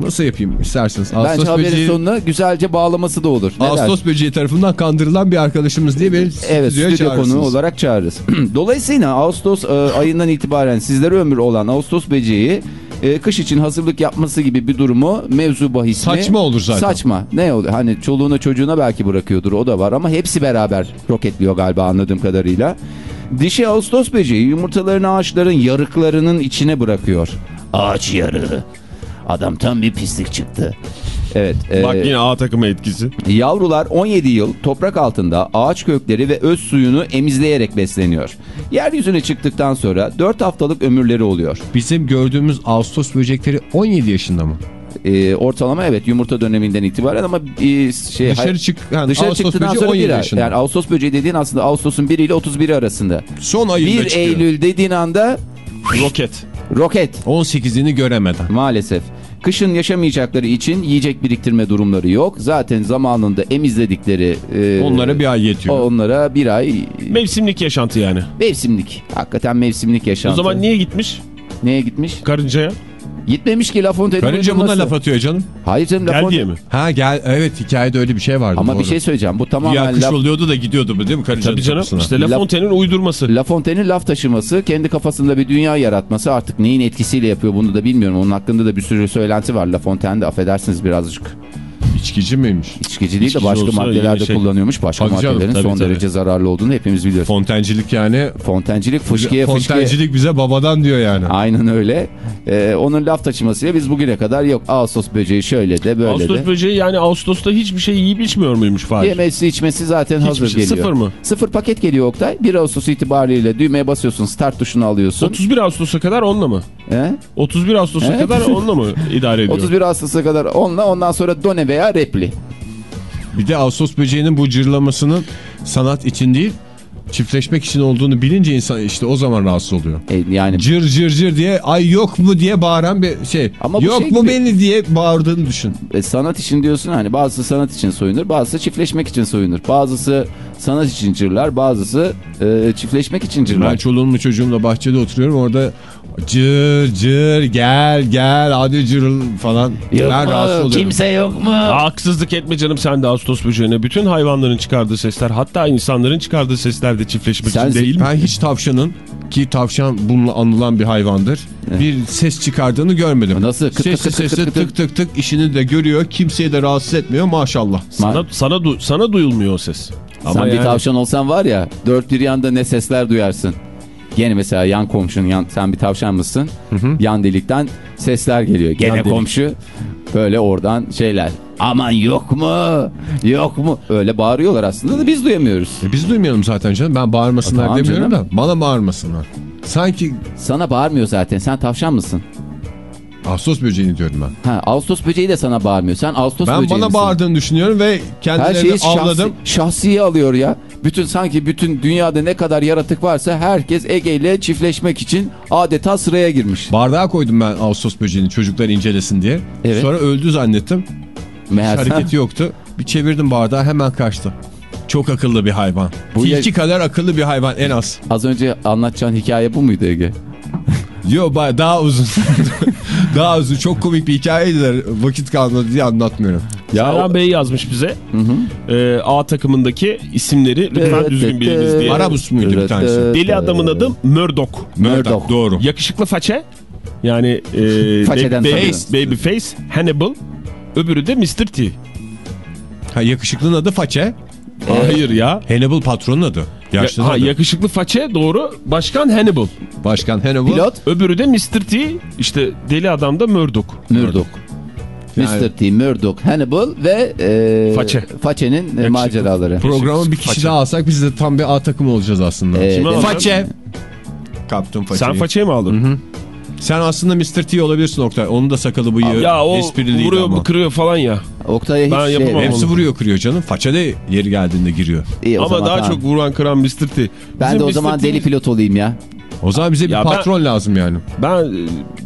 Nasıl yapayım isterseniz? Bence Ağustos haberin böceği, sonuna güzelce bağlaması da olur. Ne dersin? Ağustos böceği tarafından kandırılan bir arkadaşımız diye beni Evet stüdyo çağırırsınız. konuğu olarak çağırırız. <clears throat> Dolayısıyla Ağustos e, ayından itibaren sizlere ömür olan Ağustos böceği e, kış için hazırlık yapması gibi bir durumu mevzu bahis mi? Saçma olur zaten. Saçma. Ne olur? Hani çoluğuna çocuğuna belki bırakıyordur o da var ama hepsi beraber roketliyor galiba anladığım kadarıyla. Dişi Ağustos böceği yumurtalarını ağaçların yarıklarının içine bırakıyor. Ağaç yarığı. Adam tam bir pislik çıktı. Evet. e, Bak yine A takımı etkisi. Yavrular 17 yıl toprak altında ağaç kökleri ve öz suyunu emizleyerek besleniyor. Yeryüzüne çıktıktan sonra 4 haftalık ömürleri oluyor. Bizim gördüğümüz Ağustos böcekleri 17 yaşında mı? Ee, ortalama evet yumurta döneminden itibaren ama e, şey Dışarı çık yani dışarı Ağustos çıktıktan sonra 17 bir yaşında. Yani Ağustos böceği dediğin aslında Ağustos'un 1 ile 31'i arasında. Son ayında 1 çıkıyor. Eylül dediğin anda Roket. Roket 18'ini göremeden. maalesef. Kışın yaşamayacakları için yiyecek biriktirme durumları yok. Zaten zamanında emizledikleri e, Onlara bir ay yetiyor. onlara bir ay Mevsimlik yaşantı yani. mevsimlik. Hakikaten mevsimlik yaşantı. O zaman niye gitmiş Neye gitmiş? karıncaya? Gitmemiş ki La Fontaine'in Karınca buna laf atıyor canım. Hayır canım La Gel Fontaine- diye mi? Ha gel evet hikayede öyle bir şey vardı. Ama doğru. bir şey söyleyeceğim. Bu tamamen kış La, oluyordu da gidiyordu bu değil mi karıncanın Tabii canım. kapısına? İşte La La- Fontaine'in uydurması. La Fontaine'in laf taşıması, kendi kafasında bir dünya yaratması artık neyin etkisiyle yapıyor bunu da bilmiyorum. Onun hakkında da bir sürü söylenti var. La Fontaine'de affedersiniz birazcık İçkici miymiş? içkici değil de İçkici başka de yine şey- kullanıyormuş. Başka canım, maddelerin tabii, son tabii. derece zararlı olduğunu hepimiz biliyoruz. Fontencilik yani. Fontencilik fışkiye fışkiye. Fontencilik bize babadan diyor yani. Aynen öyle. Ee, onun laf taşımasıyla biz bugüne kadar yok Ağustos böceği şöyle de böyle Ağustos de. böceği yani Ağustos'ta hiçbir şey yiyip içmiyor muymuş Fahir? Yemesi içmesi zaten Hiçbir hazır şey, geliyor. sıfır mı? Sıfır paket geliyor Oktay. 1 Ağustos itibariyle düğmeye basıyorsun start tuşunu alıyorsun. 31 Ağustos'a kadar onunla mı? He? 31 Ağustos'a kadar onunla mı idare <laughs> ediyor? 31 Ağustos'a kadar onunla ondan sonra done veya repli. Bir de Ağustos böceğinin bu cırlamasının sanat için değil çiftleşmek için olduğunu bilince insan işte o zaman rahatsız oluyor. E, yani Cır cır cır diye ay yok mu diye bağıran bir şey. Ama yok şey mu gibi- beni diye bağırdığını düşün. e, sanat için diyorsun hani bazısı sanat için soyunur bazısı çiftleşmek için soyunur. Bazısı sanat için cırlar bazısı e, çiftleşmek için Ben cırlar. çoluğumla çocuğumla bahçede oturuyorum orada cır cır gel gel hadi cır falan. ben rahatsız oluyorum. Kimse yok mu? Haksızlık etme canım sen de Ağustos böceğine. Bütün hayvanların çıkardığı sesler hatta insanların çıkardığı sesler de çiftleşmek Sen- için değil mi? Ben hiç tavşanın ki tavşan bununla anılan bir hayvandır. Bir ses çıkardığını görmedim. Nasıl? Kıt kıt Sessiz kıt kıt sessiz kıt tık tık tık işini de görüyor. Kimseyi de rahatsız etmiyor maşallah. Sana, sana, du- sana duyulmuyor o ses. Sen bir yani- tavşan olsan var ya dört bir yanda ne sesler duyarsın. Gene mesela yan komşun yan, sen bir tavşan mısın? Yan delikten sesler geliyor. Gene Yan delik. komşu böyle oradan şeyler. Aman yok mu? Yok mu? Öyle bağırıyorlar aslında da biz duyamıyoruz. E biz duymayalım zaten canım. Ben bağırmasınlar Tamam demiyorum canım. da bana bağırmasınlar. Sanki Sana bağırmıyor zaten. Sen tavşan mısın? Ağustos böceğini diyorum ben. Ha, Ağustos böceği de sana bağırmıyor. Sen Ağustos Ben böceği bana misin? bağırdığını düşünüyorum ve Her kendilerini şeyi şahsi, avladım. şahsiye alıyor ya. Bütün sanki bütün dünyada ne kadar yaratık varsa herkes Ege ile çiftleşmek için adeta sıraya girmiş. Bardağa koydum ben Ağustos böceğini çocuklar incelesin diye. Evet. Sonra öldü zannettim. Hiç Meğerse hareketi yoktu. Bir çevirdim bardağı hemen kaçtı. Çok akıllı bir hayvan. Bu Tilki ya- kadar akıllı bir hayvan en az. az önce anlatacağın hikaye bu muydu Ege? Yo daha uzun. <laughs> daha uzun. Çok komik bir hikayeydi de vakit kalmadı diye anlatmıyorum. Ya Serhan Bey yazmış bize. Ee, A takımındaki isimleri lütfen düzgün biliniz diye. Arabus muydu bir tanesi? Deli adamın adı Murdoch. Murdoch. Doğru. Yakışıklı façe. Yani e, <laughs> Façeden baby, tanıyor. baby face, Hannibal. Öbürü de Mr. T. Ha, yakışıklının adı Façe. Hayır ya. Hannibal patronun adı. Yaşlı Ya- ha, yakışıklı façe doğru. Başkan Hannibal. Başkan Hannibal. Pilot Öbürü de Mr. T. İşte deli adam da Murdoch. Murdoch. Yani- Mr. T, Murdoch, Hannibal ve e, Façe. Façe'nin e, maceraları. Programa bir kişi Façe. daha alsak biz de tam bir A takımı olacağız aslında. Ee? Façe. Kaptım Façe'yi. Sen façeyi mi aldın? Sen aslında Mr. T olabilirsin Oktay. Onun da sakalı bıyığı Ya o espriliydi vuruyor ama. kırıyor falan ya. Oktay'a hiç Ben şey... yapamam. Hepsi onu. vuruyor kırıyor canım. Faça da yeri geldiğinde giriyor. İyi, Ama zaman daha tamam. çok vuran kıran Mr. T. Ben Bizim de o Mr. zaman T deli pilot olayım ya. O zaman bize bir Ya ben- patron lazım yani. Ben e,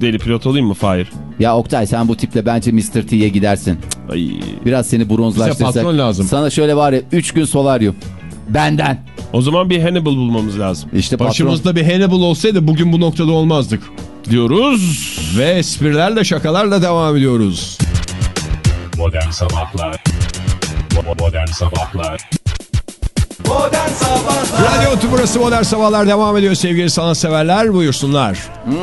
deli pilot olayım mı Fahir? Ya Oktay sen bu tiple bence Mr. T'ye gidersin. Ay. Biraz seni bronzlaştırsak. Bize patron lazım. Sana şöyle var ya 3 gün solaryum. Benden. O zaman bir Hannibal bulmamız lazım. İşte patron. Başımızda bir Hannibal olsaydı bugün bu noktada olmazdık. Diyoruz. Ve esprilerle şakalarla devam ediyoruz. Modern Sabahlar Bo- Modern Sabahlar Radyo burası Modern Sabahlar devam ediyor sevgili sanatseverler. Buyursunlar. Hmm.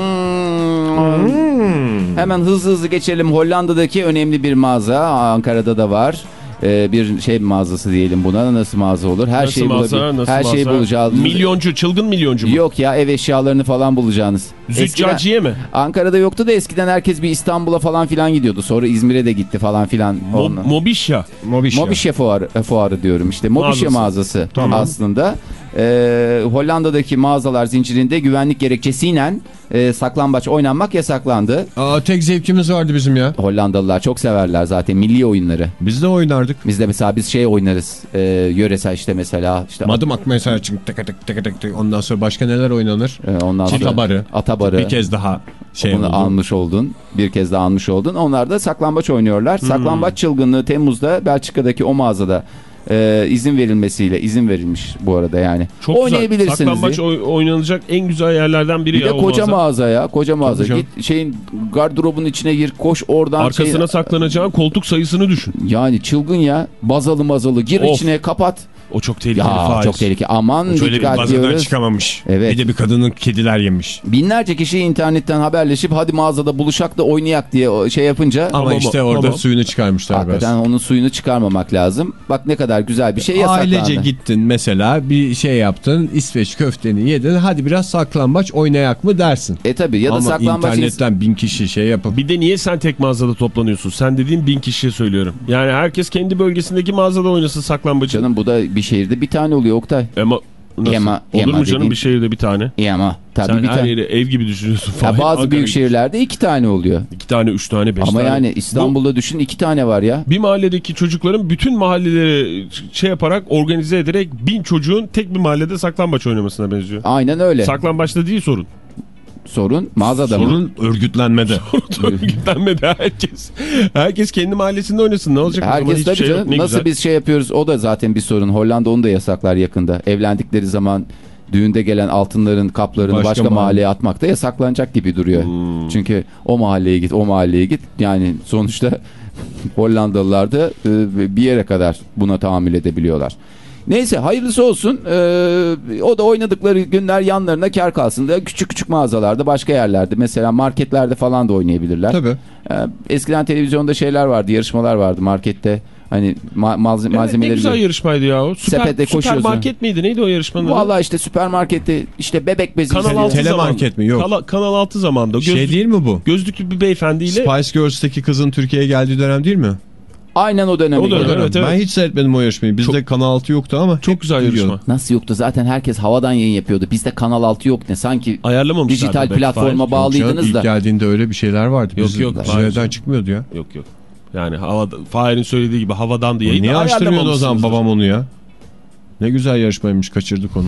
Hemen hızlı hızlı geçelim. Hollanda'daki önemli bir mağaza. Ankara'da da var. Ee, bir şey mağazası diyelim buna. Nasıl mağaza olur? Her Nasıl şeyi mağaza, nasıl Her şeyi mağaza? bulacağız. Milyoncu, çılgın milyoncu mu? Yok ya ev eşyalarını falan bulacağınız. Züccaciye mi? Ankara'da yoktu da eskiden herkes bir İstanbul'a falan filan gidiyordu. Sonra İzmir'e de gitti falan filan. Mo Ondan- Mobişya. Mobişya. Mobişe fuarı, e, fuarı diyorum işte. Mobişe Mağazası. mağazası aslında. Ee, Hollanda'daki mağazalar zincirinde güvenlik gerekçesiyle e, saklambaç oynanmak yasaklandı. Aa, tek zevkimiz vardı bizim ya. Hollandalılar çok severler zaten milli oyunları. Biz de oynardık. Biz de mesela biz şey oynarız. E, yöresel işte mesela işte Madımak mesela çünkü tık tık tık tık tık. Ondan sonra başka neler oynanır? e, ondan sonra Atabarı. Atabarı. Bir kez daha şey Bunu oldu. almış oldun. Bir kez daha almış oldun. Onlar da saklambaç oynuyorlar. Hmm. Saklambaç çılgınlığı Temmuz'da Belçika'daki o mağazada e, izin verilmesiyle izin verilmiş bu arada yani. Çok güzel. Oynayabilirsiniz. Saklambaç diye. oy- oynanacak en güzel yerlerden biri Bir ya de o koca mağaza. mağaza ya. Koca mağaza. Git şeyin gardırobun içine gir. Koş oradan. Arkasına şey- saklanacağın koltuk sayısını düşün. Yani çılgın ya. Bazalı mazalı. Gir Of. içine kapat. O çok tehlikeli. Ya Fahir. çok tehlikeli. Aman Şöyle dikkat diyoruz. çıkamamış. Evet. Bir de bir kadının kediler yemiş. Binlerce kişi internetten haberleşip hadi mağazada buluşak da oynayak diye şey yapınca Ama Tamam, işte orada tamam. suyunu çıkarmışlar hakikaten biraz. onun suyunu çıkarmamak lazım. Bak ne kadar güzel bir şey yasaklandı. Ailece gittin mesela bir şey yaptın İsveç köfteni yedin hadi biraz saklambaç oynayak mı dersin. E tabi ya da Ama saklambaç internetten bin kişi şey yapıp Bir de niye sen tek mağazada toplanıyorsun? Sen dediğin bin kişiye söylüyorum. Yani herkes kendi bölgesindeki mağazada oynasın saklambacı. Canım bu da bir şehirde bir tane oluyor Oktay. Ama nasıl? Yema- Olur yema mu canım dediğin- bir şehirde bir tane? İyi ama tabii Sen bir her yeri ev gibi düşünüyorsun. Ya Fahir. bazı Ankara büyük gibi. şehirlerde iki tane oluyor. İki tane, üç tane, beş Ama tane. yani İstanbul'da düşün iki tane var ya. Bir mahalledeki çocukların bütün mahalleleri şey yaparak organize ederek bin çocuğun tek bir mahallede saklambaç oynamasına benziyor. Aynen öyle. Saklambaçta değil sorun. Sorun mağazada mı? sorun örgütlenmede. <laughs> Örgütlenmedi herkes. Herkes kendi mahallesinde oynasın ne olacak? Herkes tabii şey canım. Nasıl güzel. biz şey yapıyoruz o da zaten bir sorun. Hollanda onu da yasaklar yakında. Evlendikleri zaman düğünde gelen altınların kaplarını Başka başka, mahalle. mahalleye atmak da yasaklanacak gibi duruyor. Hmm. Çünkü o mahalleye git o mahalleye git yani sonuçta <laughs> Hollandalılar da e, bir yere kadar buna tahammül edebiliyorlar. Neyse hayırlısı olsun. Ee, o da oynadıkları günler yanlarına kar kalsın da küçük küçük mağazalarda başka yerlerde mesela marketlerde falan da oynayabilirler. Tabii. Ee, eskiden televizyonda şeyler vardı yarışmalar vardı markette. Hani ma malze- Evet, ne malzemeleri... güzel yarışmaydı ya o. Süper, Sepete koşuyorsun. Süpermarket miydi? Neydi o yarışmanın adı? Valla işte süpermarkette işte bebek bezi. Kanal işte- 6 Telemarket mi? Yok. Kala- Kanal 6 zamanında. Göz, Şey değil mi bu? Gözlüklü bir beyefendiyle. Spice Girls'teki kızın Türkiye'ye geldiği dönem değil mi? Aynen o döneme O dönem, göre. evet, evet. Ben hiç seyretmedim o yarışmayı. Bizde Çok- Kanal 6 yoktu ama. Çok güzel yarışma. Nasıl yoktu zaten herkes havadan yayın yapıyordu. Bizde Kanal 6 yok ne sanki dijital belki platforma Fahir. Yok bağlıydınız canım, da. İlk geldiğinde öyle bir şeyler vardı. Yok, Biz- yok, Bizim hayır. evden çıkmıyordu ya. Yok yok. Yani havada, Fahir'in söylediği gibi havadan da yayın Niye açtırmıyordu o zaman babam onu ya? Ne güzel yarışmaymış kaçırdık onu.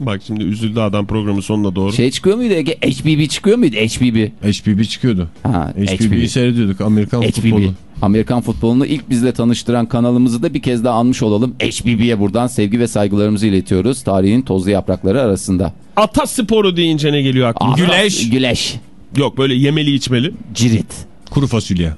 Bak şimdi üzüldü adam programın sonuna doğru. Şey çıkıyor muydu Ege? HBB çıkıyor muydu? HBB. HBB çıkıyordu. Ha, HBB'yi seyrediyorduk Amerikan futbolu. HBB. Amerikan futbolunu ilk bizle tanıştıran kanalımızı da bir kez daha anmış olalım. HBB'ye buradan sevgi ve saygılarımızı iletiyoruz. Tarihin tozlu yaprakları arasında. Ata sporu deyince ne geliyor aklına? Güleş. Güleş. Yok böyle yemeli içmeli. Cirit. Kuru fasulye.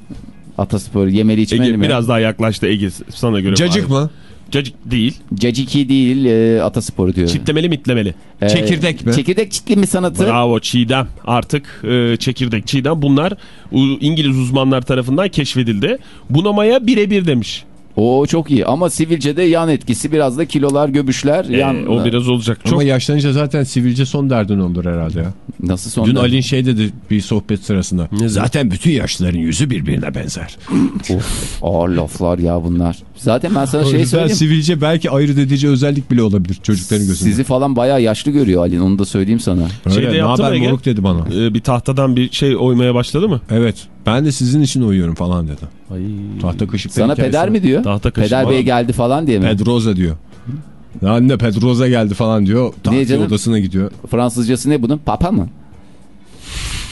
Ataspor yemeli içmeli Ege mi? biraz daha yaklaştı Ege sana göre. Cacık mı? Cacık değil. Caciki değil e, atasporu diyor. Çitlemeli mitlemeli. E, Çekirdek mi? Çekirdek çitli mi sanatı? Bravo Çiğdem. Artık e, çekirdek Çiğdem. Bunlar u- İngiliz uzmanlar tarafından keşfedildi. Bunamaya birebir demiş. O çok iyi ama sivilcede yan etkisi biraz da kilolar göbüşler. E, yan... o biraz olacak. Çok Ama yaşlanınca zaten sivilce son derdin olur herhalde ya. Nasıl sonra? Dün Ali'nin şey dedi bir sohbet sırasında. Ne zaten bütün yaşlıların yüzü birbirine benzer. Of, ağır laflar ya bunlar. Zaten ben sana şey söyleyeyim. sivilce belki ayırt edici özellik bile olabilir çocukların gözünde. Sizi falan bayağı yaşlı görüyor Ali onu da söyleyeyim sana. Öyle, Şeyde ne yaptı mı haber Ege? moruk dedi bana. e, bir tahtadan bir şey oymaya başladı mı? Evet ben de sizin için uyuyorum falan dedi. Ay. Tahta kaşık Sana peder mi diyor? Tahta kaşık Peder. Bey geldi falan diye mi? Pedroza diyor. Anne Pedroza geldi falan diyor. Niye Tahta canım? odasına gidiyor. Fransızcası ne bunun? Papa mı?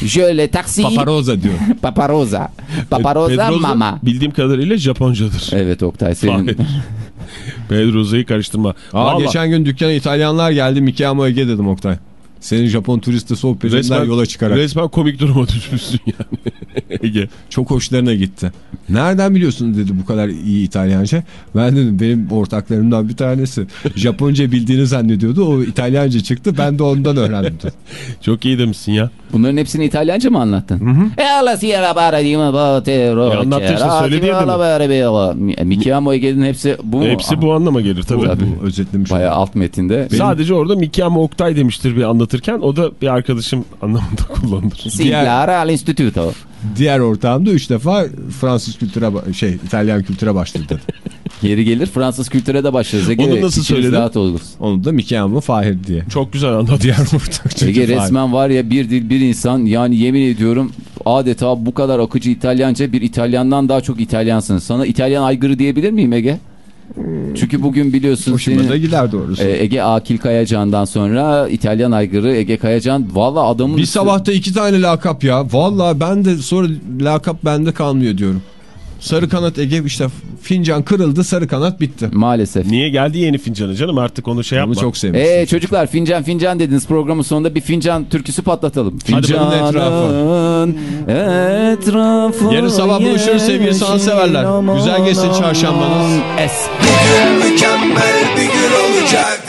Jöle taksi. Paparoza diyor. <laughs> Paparoza. Paparoza Pedroza mama. Bildiğim kadarıyla Japoncadır. Evet Oktay senin. Pedroza'yı karıştırma. Aa, Vallahi geçen gün dükkana İtalyanlar geldi. Michiamo Ege dedim Oktay. Senin Japon turisti sohbetinden yola çıkarak. Resmen komik duruma <laughs> düşmüşsün yani. Ege. Çok hoşlarına gitti. Nereden biliyorsun dedi bu kadar iyi İtalyanca. Ben dedim benim ortaklarımdan bir tanesi. Japonca bildiğini zannediyordu. O İtalyanca çıktı. Ben de ondan öğrendim. <laughs> Çok iyi demişsin ya. Bunların hepsini İtalyanca mı anlattın? E bote ro. E, anlattı işte, söyledi ya mi? Mickey Amo Ege'nin hepsi bu mu? Hepsi bu anlama gelir tabii. Tabii. Bu özetlemiş. Bayağı alt metinde. Sadece orada Miki ama Oktay demiştir bir anlatırken. O da bir arkadaşım <laughs> anlamında kullanılır. Siglara al Instituto. Diğer ortağım da üç defa Fransız kültüre şey İtalyan kültüre başladı. <laughs> Yeri gelir Fransız kültüre de başlarız. Ege, Onu nasıl söyledin? Rahat oluruz. Onu da Mikael Fahir diye. Çok güzel anlattı. Diğer <laughs> ortak Ege resmen var ya bir dil bir insan yani yemin ediyorum adeta bu kadar akıcı İtalyanca bir İtalyandan daha çok İtalyansın. Sana İtalyan aygırı diyebilir miyim Ege? Çünkü bugün biliyorsun Hoşuma da senin gider doğrusu. e, Ege Akil Kayacan'dan sonra İtalyan aygırı Ege Kayacan valla adamın bir sabahta iki tane lakap ya. Vallahi ben de sonra lakap bende kalmıyor diyorum. Sarı kanat Ege işte fincan kırıldı sarı kanat bitti. maalesef. Niye geldi yeni fincanı canım artık onu şey yapma. Onu çok sevmiştim. Ee çocuklar fincan fincan dediniz programın sonunda bir fincan türküsü patlatalım. Fincanın etrafı. Yarın sabah buluşuruz sevgili sanatseverler. Güzel geçsin çarşambanız. Es. Mükemmel bir gün olacak